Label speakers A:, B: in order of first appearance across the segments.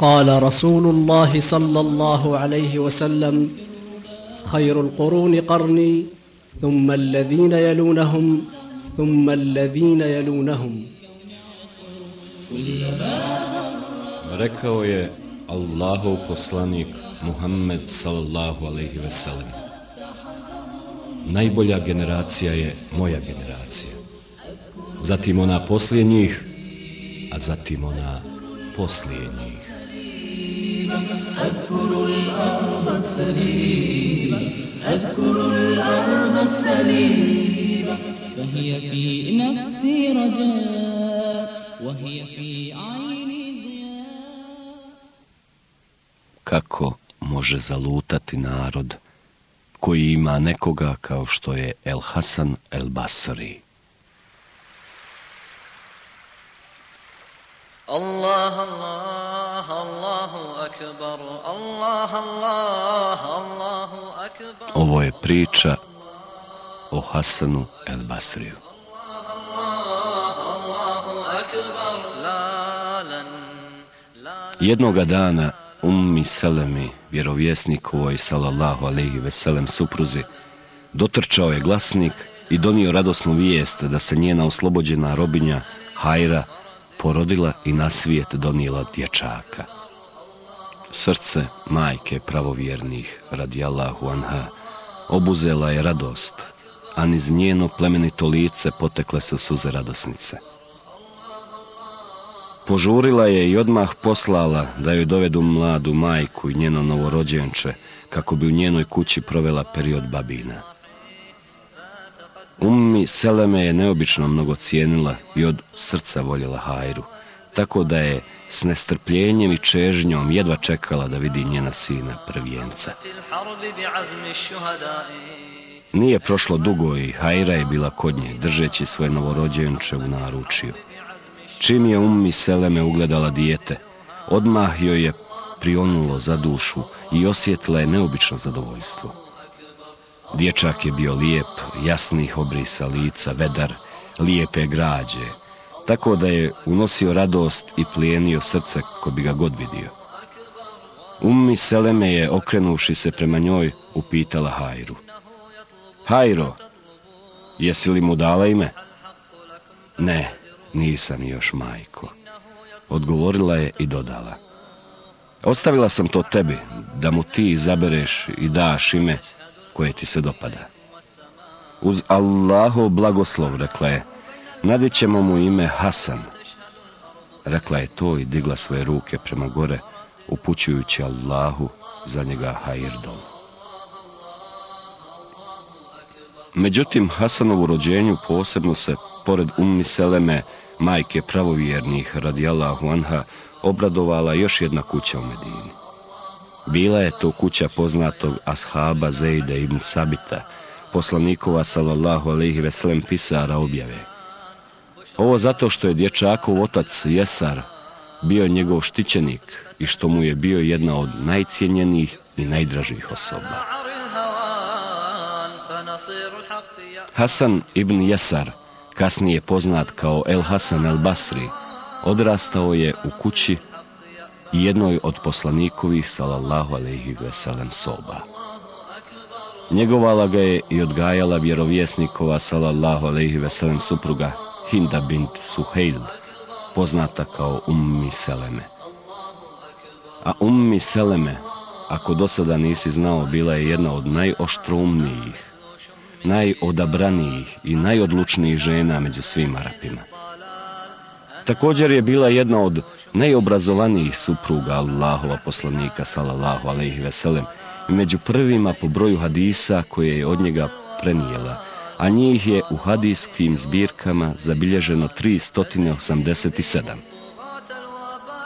A: قال رسول الله صلى الله عليه وسلم خير القرون قرني ثم الذين يلونهم ثم الذين يلونهم
B: Rekao je Allahov poslanik Muhammed sallallahu alaihi ve sellem. Najbolja generacija je moja generacija. Zatim ona poslije njih, a zatim ona poslije njih.
C: أذكر الأرض السليمة أذكر الأرض السليمة فهي في نفسي رجاء وهي في عيني
B: Kako može zalutati narod koji ima nekoga kao što je El Hasan El Basri?
D: الله الله
B: Ovo je priča o Hasanu el Basriju. Jednoga dana Ummi Selemi, vjerovjesnik ovoj sallallahu alaihi veselem supruzi, dotrčao je glasnik i donio radosnu vijest da se njena oslobođena robinja Hajra, porodila i na svijet donijela dječaka. Srce majke pravovjernih, radijallahu anha, obuzela je radost, a niz njeno plemenito lice potekle su suze radosnice. Požurila je i odmah poslala da joj dovedu mladu majku i njeno novorođenče, kako bi u njenoj kući provela period babina. Ummi Seleme je neobično mnogo cijenila i od srca voljela Hajru, tako da je s nestrpljenjem i čežnjom jedva čekala da vidi njena sina prvijenca. Nije prošlo dugo i Hajra je bila kod nje, držeći svoje novorođenče u naručiju. Čim je Ummi Seleme ugledala dijete, odmah joj je prionulo za dušu i osjetila je neobično zadovoljstvo. Dječak je bio lijep, jasnih obrisa lica, vedar, lijepe građe, tako da je unosio radost i plijenio srce ko bi ga god vidio. Ummi Seleme je, okrenuši se prema njoj, upitala Hajru. Hajro, jesi li mu dala ime? Ne, nisam još majko. Odgovorila je i dodala. Ostavila sam to tebi, da mu ti izabereš i daš ime koje ti se dopada. Uz Allahov blagoslov, rekla je, nadićemo mu ime Hasan. Rekla je to i digla svoje ruke prema gore, upućujući Allahu za njega hajirdom. Međutim, Hasanovu rođenju posebno se, pored Ummi Seleme, majke pravovjernih radijallahu anha, obradovala još jedna kuća u Medini. Bila je to kuća poznatog ashaba Zejde ibn Sabita, poslanikova sallallahu alaihi veselem pisara objave. Ovo zato što je dječakov otac Jesar bio njegov štićenik i što mu je bio jedna od najcijenjenijih i najdražih osoba. Hasan ibn Jesar, kasnije poznat kao El Hasan el Basri, odrastao je u kući jednoj od poslanikovih sallallahu alaihi veselem soba. Njegovala ga je i odgajala vjerovjesnikova sallallahu alaihi veselem supruga Hinda bint Suhejl, poznata kao Ummi Seleme. A Ummi Seleme, ako do sada nisi znao, bila je jedna od najoštrumnijih, najodabranijih i najodlučnijih žena među svim Arapima. Također je bila jedna od najobrazovanijih supruga Allahova poslanika sallallahu alejhi ve sellem i među prvima po broju hadisa koje je od njega prenijela, a njih je u hadijskim zbirkama zabilježeno 387.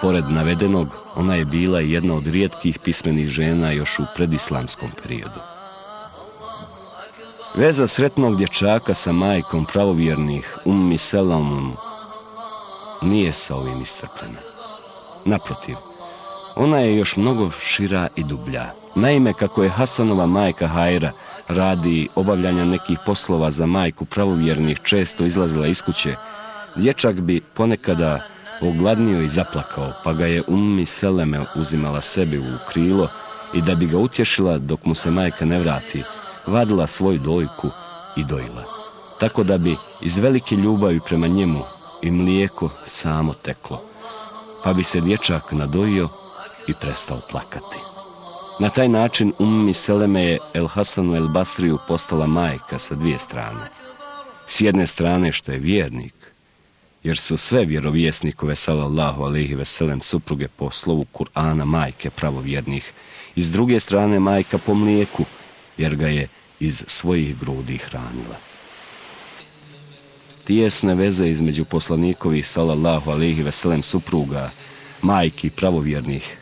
B: Pored navedenog, ona je bila jedna od rijetkih pismenih žena još u predislamskom periodu. Veza sretnog dječaka sa majkom pravovjernih Ummi Selamom nije sa ovim iscrpljena. Naprotiv, ona je još mnogo šira i dublja. Naime, kako je Hasanova majka Hajra radi obavljanja nekih poslova za majku pravovjernih često izlazila iz kuće, dječak bi ponekada ogladnio i zaplakao, pa ga je ummi Seleme uzimala sebi u krilo i da bi ga utješila dok mu se majka ne vrati, vadila svoju dojku i dojila. Tako da bi iz velike ljubavi prema njemu i mlijeko samo teklo. Pa bi se dječak nadojio i prestao plakati. Na taj način Ummi Seleme je El Hasanu El Basriju postala majka sa dvije strane. S jedne strane što je vjernik, jer su sve vjerovjesnikove sallallahu alaihi veselem supruge po slovu Kur'ana majke pravovjernih i s druge strane majka po mlijeku, jer ga je iz svojih grudi hranila. Tijesne veze između poslanikovih sallallahu alaihi veselem supruga, majki pravovjernih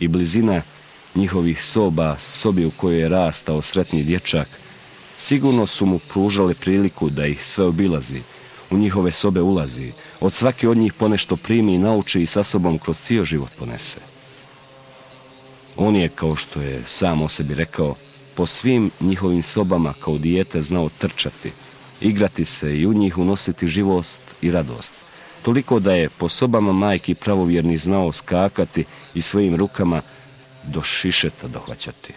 B: i blizina njihovih soba, sobi u kojoj je rastao sretni dječak, sigurno su mu pružale priliku da ih sve obilazi, u njihove sobe ulazi, od svake od njih ponešto primi i nauči i sa sobom kroz cijel život ponese. On je, kao što je sam o sebi rekao, po svim njihovim sobama kao dijete znao trčati, igrati se i u njih unositi živost i radost. Toliko da je po sobama majki pravovjerni znao skakati i svojim rukama do šišeta dohvaćati.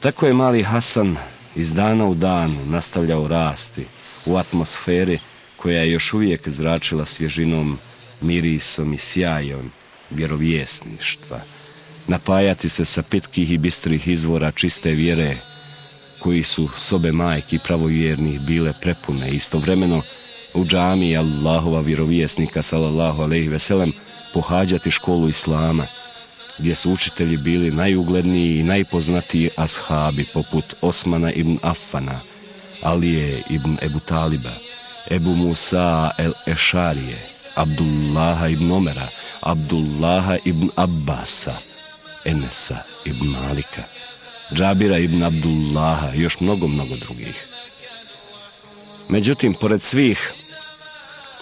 B: Tako je mali Hasan iz dana u dan nastavljao rasti u atmosferi koja je još uvijek zračila svježinom, mirisom i sjajom vjerovjesništva. Napajati se sa pitkih i bistrih izvora čiste vjere, koji su sobe majki pravovjernih bile prepune. Istovremeno u džami Allahova vjerovjesnika sallallahu alejhi ve sellem pohađati školu islama gdje su učitelji bili najugledniji i najpoznatiji ashabi poput Osmana ibn Affana, Alije ibn Ebu Taliba, Ebu Musa el Ešarije, Abdullaha ibn Omera, Abdullaha ibn Abbasa, Enesa ibn Malika, Džabira ibn Abdullaha i još mnogo, mnogo drugih. Međutim, pored svih,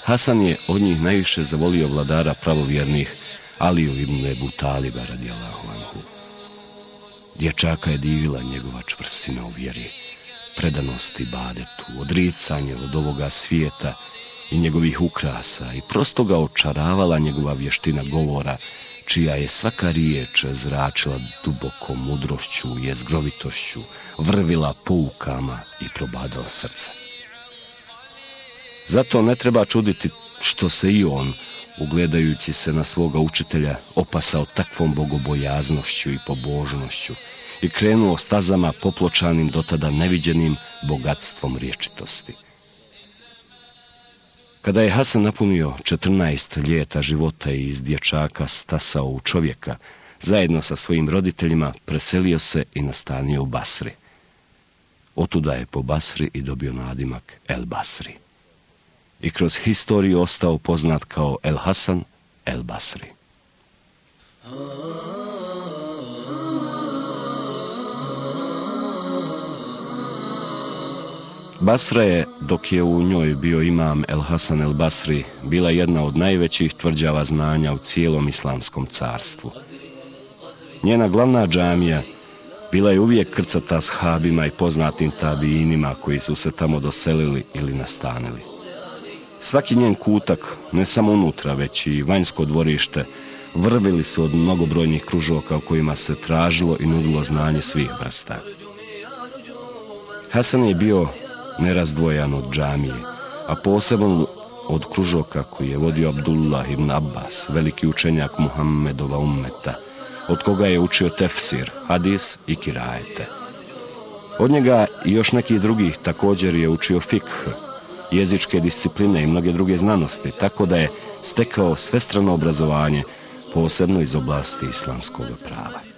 B: Hasan je od njih najviše zavolio vladara pravovjernih Aliju ibn Ebu Taliba radijalahu anhu. Dječaka je divila njegova čvrstina u vjeri, predanost i badetu, odricanje od ovoga svijeta i njegovih ukrasa i prosto ga očaravala njegova vještina govora, čija je svaka riječ zračila dubokom mudrošću i jezgrovitošću, vrvila poukama i probadala srce. Zato ne treba čuditi što se i on, ugledajući se na svoga učitelja, opasao takvom bogobojaznošću i pobožnošću i krenuo stazama popločanim dotada neviđenim bogatstvom riječitosti. Kada je Hasan napunio 14 ljeta života i iz dječaka stasao u čovjeka, zajedno sa svojim roditeljima preselio se i nastanio u Basri. Otuda je po Basri i dobio nadimak El Basri i kroz historiju ostao poznat kao El Hasan El Basri. Ah. Basra je, dok je u njoj bio imam El Hasan El Basri, bila jedna od najvećih tvrđava znanja u cijelom islamskom carstvu. Njena glavna džamija bila je uvijek krcata s habima i poznatim tabijinima koji su se tamo doselili ili nastanili. Svaki njen kutak, ne samo unutra, već i vanjsko dvorište, vrvili su od mnogobrojnih kružoka u kojima se tražilo i nudilo znanje svih vrsta. Hasan je bio nerazdvojan od džamije, a posebno od kružoka koji je vodio Abdullah ibn Abbas, veliki učenjak Muhammedova ummeta, od koga je učio tefsir, hadis i kirajete. Od njega i još nekih drugih također je učio fikh, jezičke discipline i mnoge druge znanosti, tako da je stekao svestrano obrazovanje, posebno iz oblasti islamskog prava.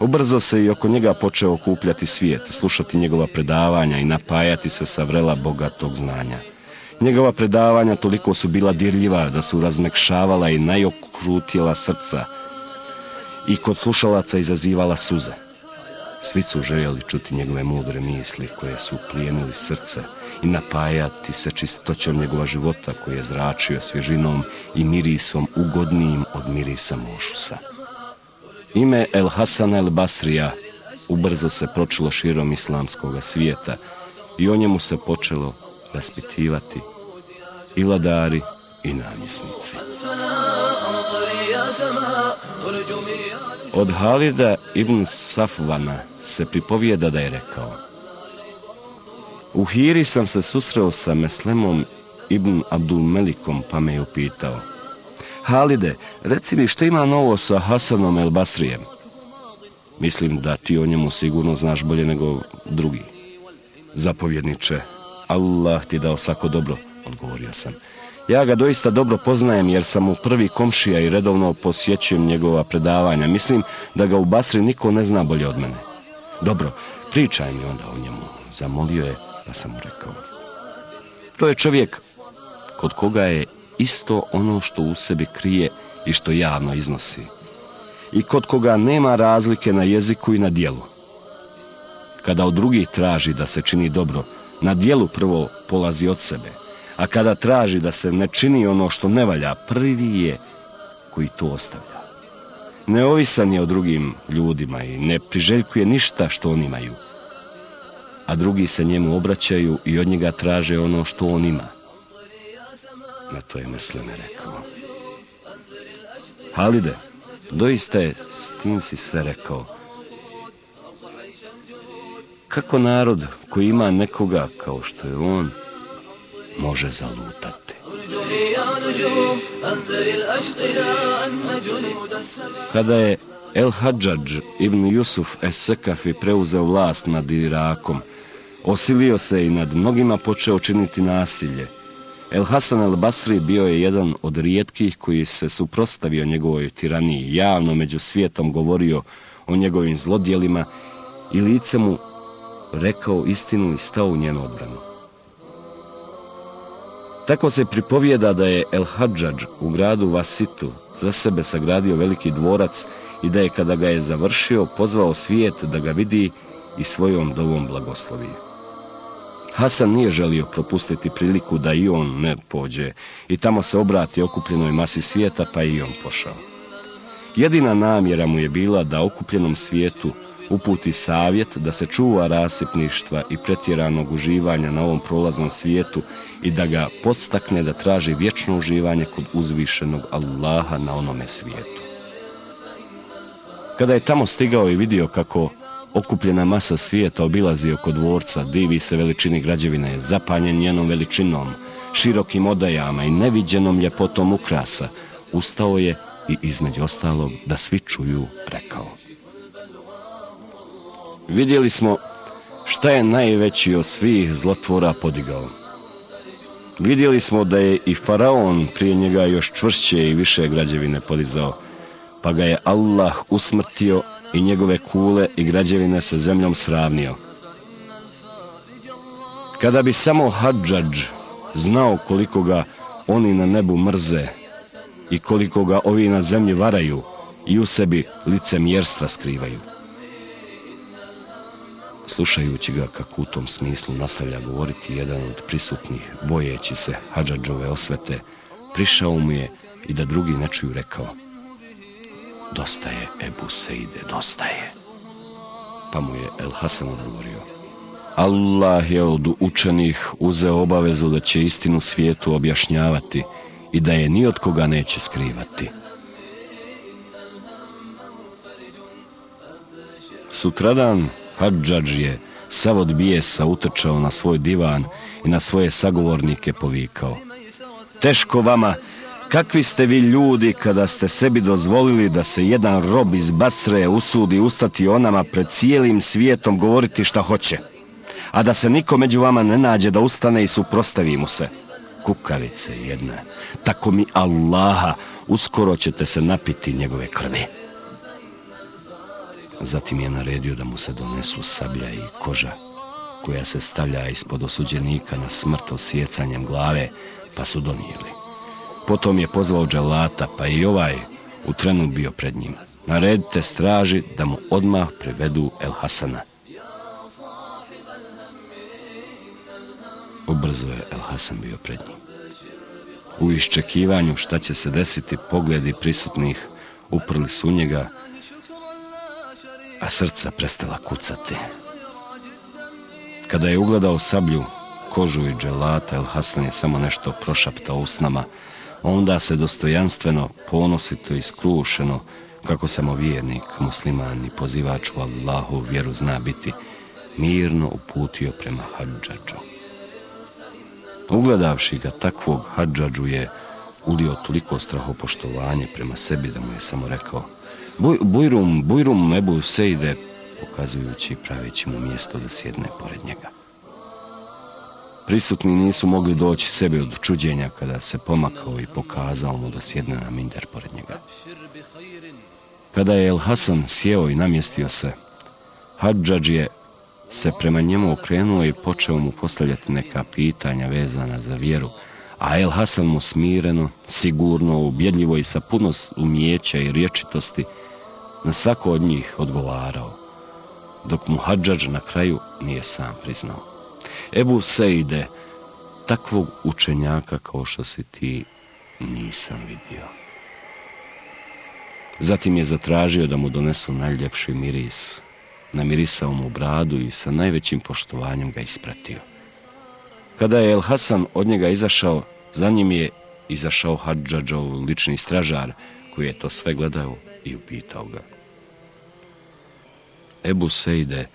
B: Ubrzo se i oko njega počeo okupljati svijet, slušati njegova predavanja i napajati se sa vrela bogatog znanja. Njegova predavanja toliko su bila dirljiva da su razmekšavala i najokrutila srca i kod slušalaca izazivala suze. Svi su željeli čuti njegove mudre misli koje su plijenili srce, i napajati se čistoćom njegova života koji je zračio svježinom i mirisom ugodnijim od mirisa mošusa. Ime El Hasan El Basrija ubrzo se pročilo širom islamskog svijeta i o njemu se počelo raspitivati i vladari i namjesnici. Od Halida ibn Safvana se pripovijeda da je rekao U Hiri sam se susreo sa Meslemom ibn Abdul Melikom pa me je upitao Halide, reci mi što ima novo sa Hasanom el Basrijem? Mislim da ti o njemu sigurno znaš bolje nego drugi. Zapovjedniče, Allah ti dao svako dobro, odgovorio sam. Ja ga doista dobro poznajem jer sam mu prvi komšija i redovno posjećujem njegova predavanja. Mislim da ga u Basri niko ne zna bolje od mene. Dobro, pričaj mi onda o njemu. Zamolio je, pa sam mu rekao. To je čovjek kod koga je isto ono što u sebi krije i što javno iznosi. I kod koga nema razlike na jeziku i na dijelu. Kada od drugih traži da se čini dobro, na dijelu prvo polazi od sebe, a kada traži da se ne čini ono što ne valja, prvi je koji to ostavlja. Neovisan je o drugim ljudima i ne priželjkuje ništa što oni imaju. A drugi se njemu obraćaju i od njega traže ono što on ima. Na to je Mesleme rekao. Halide, doista je s tim si sve rekao. Kako narod koji ima nekoga kao što je on, može zalutati? Kada je El Hadžadž ibn Jusuf es preuzeo vlast nad Irakom, osilio se i nad mnogima počeo činiti nasilje. El Hasan el Basri bio je jedan od rijetkih koji se suprostavio njegovoj tiraniji, javno među svijetom govorio o njegovim zlodjelima i lice mu rekao istinu i stao u njenu obranu. Tako se pripovijeda da je El Hadžadž u gradu Vasitu za sebe sagradio veliki dvorac i da je kada ga je završio pozvao svijet da ga vidi i svojom dovom blagoslovi. Hasan nije želio propustiti priliku da i on ne pođe i tamo se obrati okupljenoj masi svijeta pa i on pošao. Jedina namjera mu je bila da okupljenom svijetu uputi savjet da se čuva rasipništva i pretjeranog uživanja na ovom prolaznom svijetu i da ga podstakne da traži vječno uživanje kod uzvišenog Allaha na onome svijetu. Kada je tamo stigao i vidio kako okupljena masa svijeta obilazi oko dvorca, divi se veličini građevine, zapanjen njenom veličinom, širokim odajama i neviđenom ljepotom ukrasa, ustao je i između ostalog da svi čuju rekao. Vidjeli smo šta je najveći od svih zlotvora podigao. Vidjeli smo da je i faraon prije njega još čvršće i više građevine podizao, pa ga je Allah usmrtio i njegove kule i građevine sa zemljom sravnio. Kada bi samo Hadžadž znao koliko ga oni na nebu mrze i koliko ga ovi na zemlji varaju i u sebi lice mjerstva skrivaju. Slušajući ga kako u tom smislu nastavlja govoriti jedan od prisutnih, bojeći se Hadžadžove osvete, prišao mu je i da drugi ne čuju rekao Dosta je, Ebu Seide, dosta je. Pa mu je El Hasan odgovorio Allah je od učenih uzeo obavezu da će istinu svijetu objašnjavati i da je ni od koga neće skrivati. Sutradan Hadžadž je sav od bijesa utrčao na svoj divan i na svoje sagovornike povikao. Teško vama, kakvi ste vi ljudi kada ste sebi dozvolili da se jedan rob iz Basre usudi ustati onama pred cijelim svijetom govoriti šta hoće, a da se niko među vama ne nađe da ustane i suprostavi mu se. Kukavice jedna, tako mi Allaha, uskoro ćete se napiti njegove krvi. Zatim je naredio da mu se donesu sablja i koža, koja se stavlja ispod osuđenika na smrt osjecanjem glave, pa su donijeli. Potom je pozvao dželata, pa i ovaj u trenu bio pred njim. Naredite straži da mu odmah prevedu El Hasana. Ubrzo je El Hasan bio pred njim. U iščekivanju šta će se desiti, pogledi prisutnih uprli su njega, a srca prestala kucati. Kada je ugledao sablju, kožu i dželata, El Hasan je samo nešto prošaptao usnama, onda se dostojanstveno, ponosito i skrušeno, kako samo vjernik, musliman i pozivač u Allahu vjeru zna biti, mirno uputio prema hađađu. Ugledavši ga takvog hađađu je ulio toliko strahopoštovanje prema sebi da mu je samo rekao Buj, Bujrum, Bujrum Ebu Sejde, pokazujući i praveći mu mjesto da sjedne pored njega. Prisutni nisu mogli doći sebi od čuđenja kada se pomakao i pokazao mu da sjedne na minder pored njega. Kada je El Hasan sjeo i namjestio se, Hadžadž je se prema njemu okrenuo i počeo mu postavljati neka pitanja vezana za vjeru, a El Hasan mu smireno, sigurno, ubjedljivo i sa puno umijeća i riječitosti na svako od njih odgovarao, dok mu Hadžadž na kraju nije sam priznao. Ebu Sejde, takvog učenjaka kao što si ti, nisam vidio. Zatim je zatražio da mu donesu najljepši miris. Namirisao mu bradu i sa najvećim poštovanjem ga ispratio. Kada je El Hasan od njega izašao, za njim je izašao Hadžadžov lični stražar, koji je to sve gledao i upitao ga. Ebu Sejde,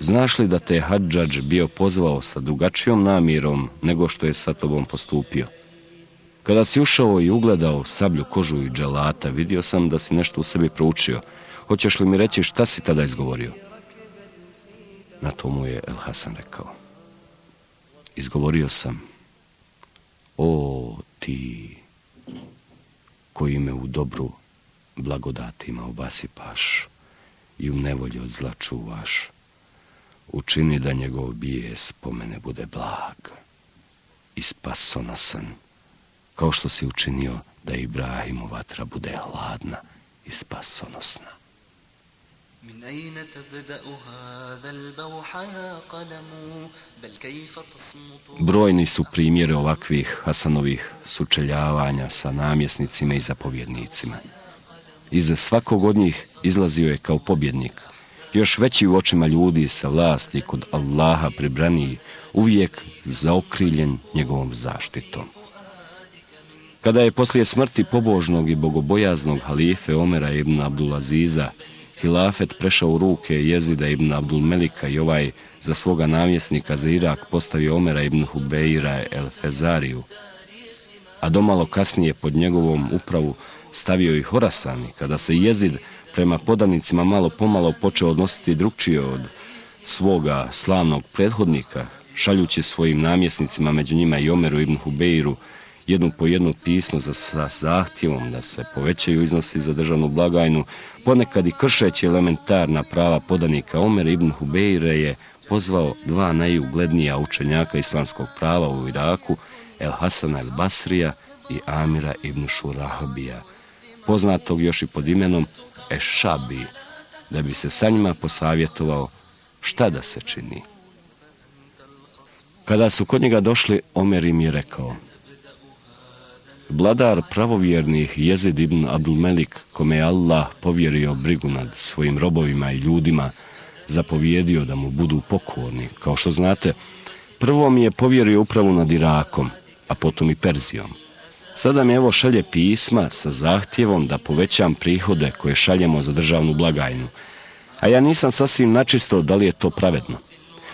B: znaš li da te Hadžadž bio pozvao sa drugačijom namjerom nego što je sa tobom postupio? Kada si ušao i ugledao sablju, kožu i dželata, vidio sam da si nešto u sebi proučio. Hoćeš li mi reći šta si tada izgovorio? Na to mu je El Hasan rekao. Izgovorio sam, o ti koji me u dobru blagodatima obasipaš i u nevolji od zla čuvaš, učini da njegov bijes po mene bude blag i spasonosan kao što si učinio da Ibrahimu vatra bude hladna i spasonosna. من أين تبدأ هذا البوح يا قلم بل كيف تصمت Brojni su primjere ovakvih Hasanovih sučeljavanja sa namjesnicima i zapovjednicima. Iz svakog od njih izlazio je kao pobjednik. Još veći u očima ljudi sa vlasti kod Allaha pribraniji, uvijek zaokriljen njegovom zaštitom. Kada je poslije smrti pobožnog i bogobojaznog halife Omera ibn Abdulaziza hilafet prešao u ruke jezida ibn Abdul Melika i ovaj za svoga namjesnika za Irak postavio Omera ibn Hubeira el Fezariju, a domalo kasnije pod njegovom upravu stavio i Horasani, kada se jezid prema podanicima malo pomalo počeo odnositi drugčije od svoga slavnog prethodnika, šaljući svojim namjesnicima među njima i Omeru ibn Hubeiru, jednu po jednu pismo za sa zahtjevom da se povećaju iznosi za državnu blagajnu, ponekad i kršeći elementarna prava podanika Omer ibn Hubeire je pozvao dva najuglednija učenjaka islamskog prava u Iraku, El Hasana el Basrija i Amira ibn Šurahbija, poznatog još i pod imenom Ešabi, da bi se sa njima posavjetovao šta da se čini. Kada su kod njega došli, Omer im je rekao – Vladar pravovjernih Jezid ibn Abdul Melik, kome je Allah povjerio brigu nad svojim robovima i ljudima, zapovjedio da mu budu pokorni. Kao što znate, prvo mi je povjerio upravu nad Irakom, a potom i Perzijom. Sada mi evo šalje pisma sa zahtjevom da povećam prihode koje šaljemo za državnu blagajnu. A ja nisam sasvim načisto da li je to pravedno.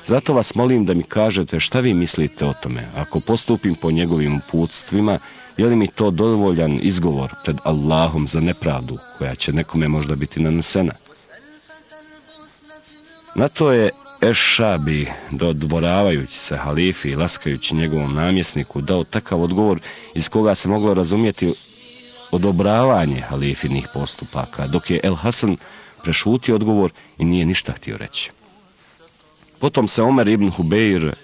B: Zato vas molim da mi kažete šta vi mislite o tome. Ako postupim po njegovim uputstvima, je li mi to dovoljan izgovor pred Allahom za nepravdu koja će nekome možda biti nanesena? Na to je Ešabi, dodvoravajući se halifi i laskajući njegovom namjesniku, dao takav odgovor iz koga se moglo razumjeti odobravanje halifinih postupaka, dok je El Hasan prešutio odgovor i nije ništa htio reći. Potom se Omer ibn Hubeir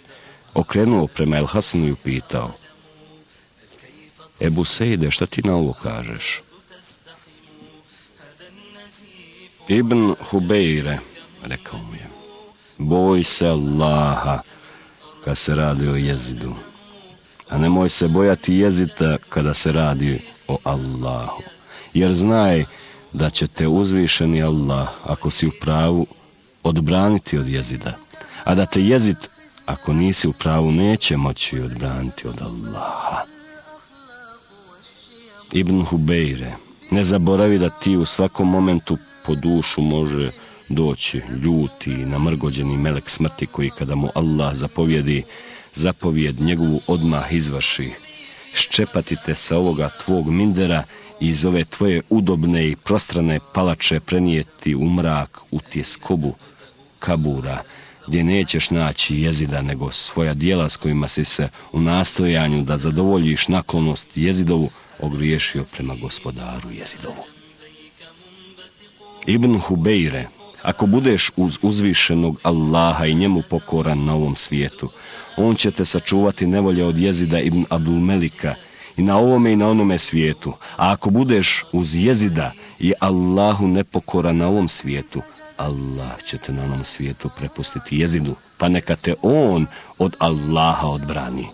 B: okrenuo prema El Hasanu i upitao, Ebu Sejde, šta ti na ovo kažeš? Ibn Hubeire, rekao mu je, boj se Allaha kad se radi o jezidu, a nemoj se bojati jezita kada se radi o Allahu, jer znaj da će te uzvišeni Allah, ako si u pravu, odbraniti od jezida, a da te jezid, ako nisi u pravu, neće moći odbraniti od Allaha. Ibn Hubeire, ne zaboravi da ti u svakom momentu po dušu može doći ljuti i namrgođeni melek smrti koji kada mu Allah zapovjedi, zapovjed njegovu odmah izvrši. Ščepati te sa ovoga tvog mindera i iz ove tvoje udobne i prostrane palače prenijeti u mrak u tjeskobu kabura, gdje nećeš naći jezida nego svoja dijela s kojima si se u nastojanju da zadovoljiš naklonost jezidovu ogriješio prema gospodaru jezidovu. Ibn Hubeire, ako budeš uz uzvišenog Allaha i njemu pokoran na ovom svijetu, on će te sačuvati nevolje od jezida Ibn Abdul Melika i na ovome i na onome svijetu. A ako budeš uz jezida i Allahu nepokoran na ovom svijetu, Allah će te na onom svijetu prepustiti jezidu, pa neka te on od Allaha odbrani.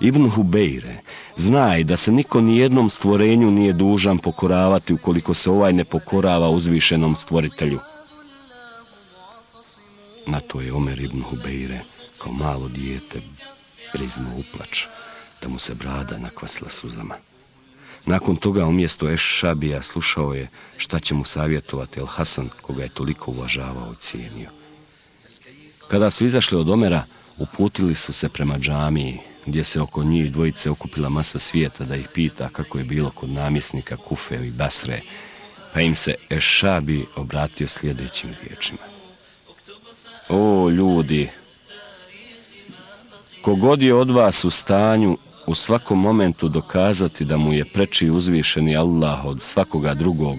B: Ibn Hubeire, znaj da se niko ni jednom stvorenju nije dužan pokoravati ukoliko se ovaj ne pokorava uzvišenom stvoritelju. Na to je Omer ibn Hubeire, kao malo dijete, priznuo uplač, da mu se brada nakvasla suzama. Nakon toga umjesto Ešabija slušao je šta će mu savjetovati El Hasan, koga je toliko uvažavao i cijenio. Kada su izašli od Omera, uputili su se prema džamiji, gdje se oko njih dvojice okupila masa svijeta da ih pita kako je bilo kod namjesnika Kufe i Basre, pa im se Ešabi obratio sljedećim riječima. O ljudi, kogod je od vas u stanju u svakom momentu dokazati da mu je preči uzvišeni Allah od svakoga drugog,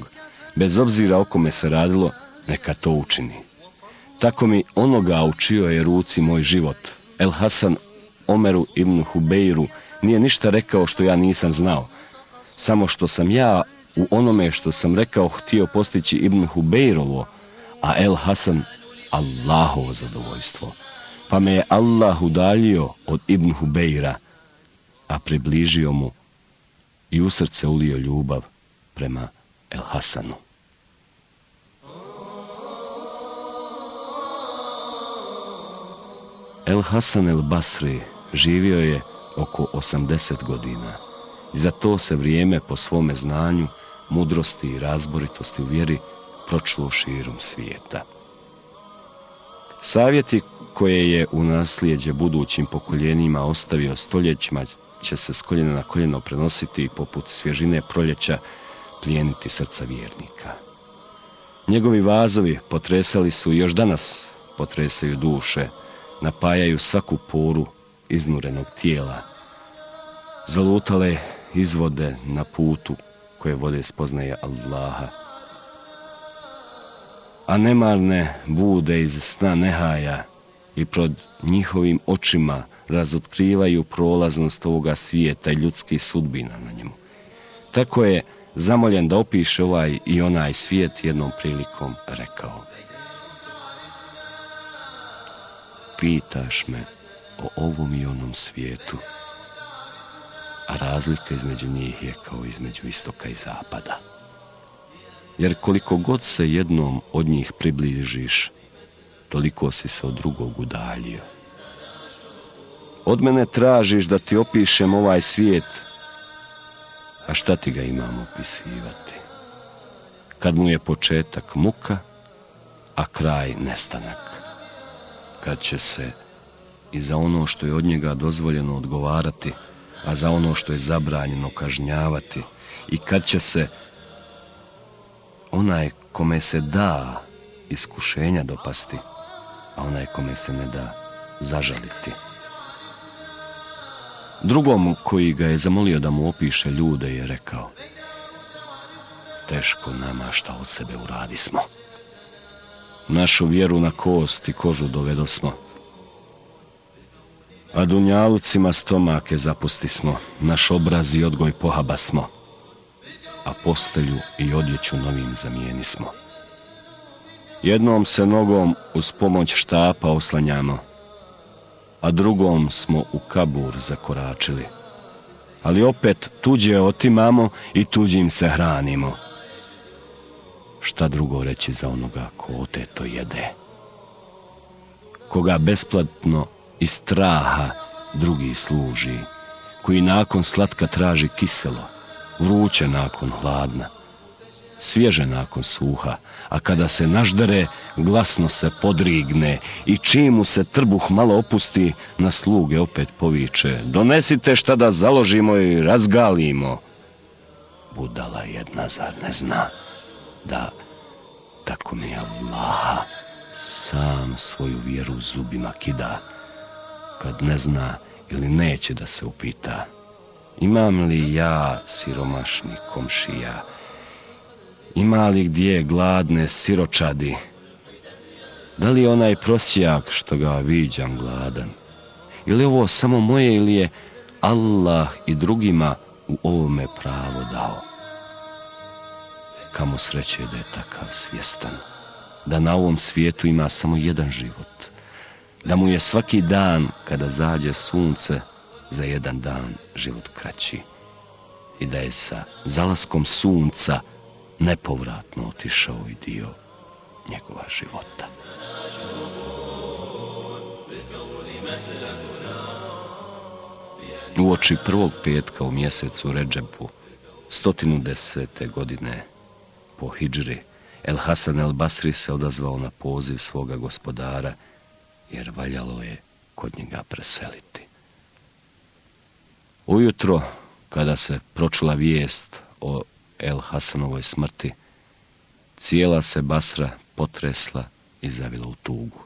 B: bez obzira o kome se radilo, neka to učini. Tako mi onoga učio je ruci moj život. El Hasan Omeru ibn Hubeiru nije ništa rekao što ja nisam znao. Samo što sam ja u onome što sam rekao htio postići ibn Hubeirovo, a El Hasan Allahovo zadovoljstvo. Pa me je Allah udaljio od ibn Hubeira, a približio mu i u srce ulio ljubav prema El Hasanu. El Hasan el Basri živio je oko 80 godina i za to se vrijeme po svome znanju, mudrosti i razboritosti u vjeri pročuo širom svijeta. Savjeti koje je u naslijeđe budućim pokoljenima ostavio stoljećima će se s koljena na koljeno prenositi i poput svježine proljeća plijeniti srca vjernika. Njegovi vazovi potresali su i još danas potresaju duše, napajaju svaku poru iznurenog tijela. Zalutale izvode na putu koje vode spoznaje Allaha. A nemarne bude iz sna nehaja i pred njihovim očima razotkrivaju prolaznost ovoga svijeta i ljudskih sudbina na njemu. Tako je zamoljen da opiše ovaj i onaj svijet jednom prilikom rekao. Pitaš me o ovom i onom svijetu, a razlika između njih je kao između istoka i zapada. Jer koliko god se jednom od njih približiš, toliko si se od drugog udaljio. Od mene tražiš da ti opišem ovaj svijet, a šta ti ga imam opisivati? Kad mu je početak muka, a kraj nestanak. Kad će se i za ono što je od njega dozvoljeno odgovarati, a za ono što je zabranjeno kažnjavati, i kad će se onaj kome se da iskušenja dopasti, a onaj kome se ne da zažaliti. Drugom koji ga je zamolio da mu opiše ljude je rekao Teško nama šta od sebe uradi smo. Našu vjeru na kost i kožu dovedo smo. A dunjalucima stomake zapusti smo, naš obraz i odgoj pohaba smo, a postelju i odjeću novim zamijenismo. Jednom se nogom uz pomoć štapa oslanjamo, a drugom smo u kabur zakoračili. Ali opet tuđe otimamo i tuđim se hranimo. Šta drugo reći za onoga ko oteto jede? Koga besplatno i straha drugi služi, koji nakon slatka traži kiselo, vruće nakon hladna, svježe nakon suha, a kada se naždere, glasno se podrigne i čim mu se trbuh malo opusti, na sluge opet poviče. Donesite šta da založimo i razgalimo. Budala jedna, zar ne zna, da tako mi Allah sam svoju vjeru zubima kida, kad ne zna ili neće da se upita. Imam li ja siromašni komšija, Ima li gdje gladne siročadi? Da li onaj prosijak što ga viđam gladan? Ili ovo samo moje ili je Allah i drugima u ovome pravo dao? Kamo sreće da je takav svjestan, da na ovom svijetu ima samo jedan život, da mu je svaki dan kada zađe sunce za jedan dan život kraći i da je sa zalaskom sunca nepovratno otišao i dio njegova života. U oči prvog petka u mjesecu Ređepu, 110. godine po Hidžri, El Hasan El Basri se odazvao na poziv svoga gospodara, jer valjalo je kod njega preseliti. Ujutro, kada se pročula vijest o El Hasanovoj smrti, cijela se Basra potresla i zavila u tugu.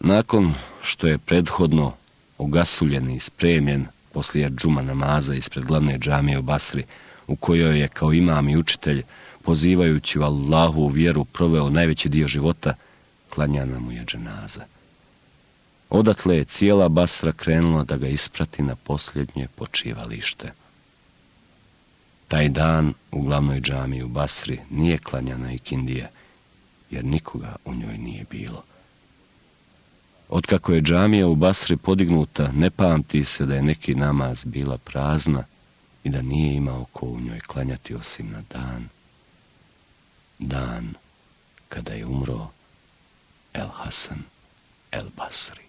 B: Nakon što je prethodno ogasuljen i spremljen poslije džuma namaza ispred glavne džamije u Basri, u kojoj je kao imam i učitelj, pozivajući u Allahu u vjeru, proveo najveći dio života, klanjana mu je dženaza. Odatle je cijela Basra krenula da ga isprati na posljednje počivalište. Taj dan u glavnoj džami u Basri nije klanjana ikindija, jer nikoga u njoj nije bilo. Otkako je džamija u Basri podignuta, ne pamti se da je neki namaz bila prazna i da nije imao ko u njoj klanjati osim na dan. Dan kada je umro El Hasan El Basri.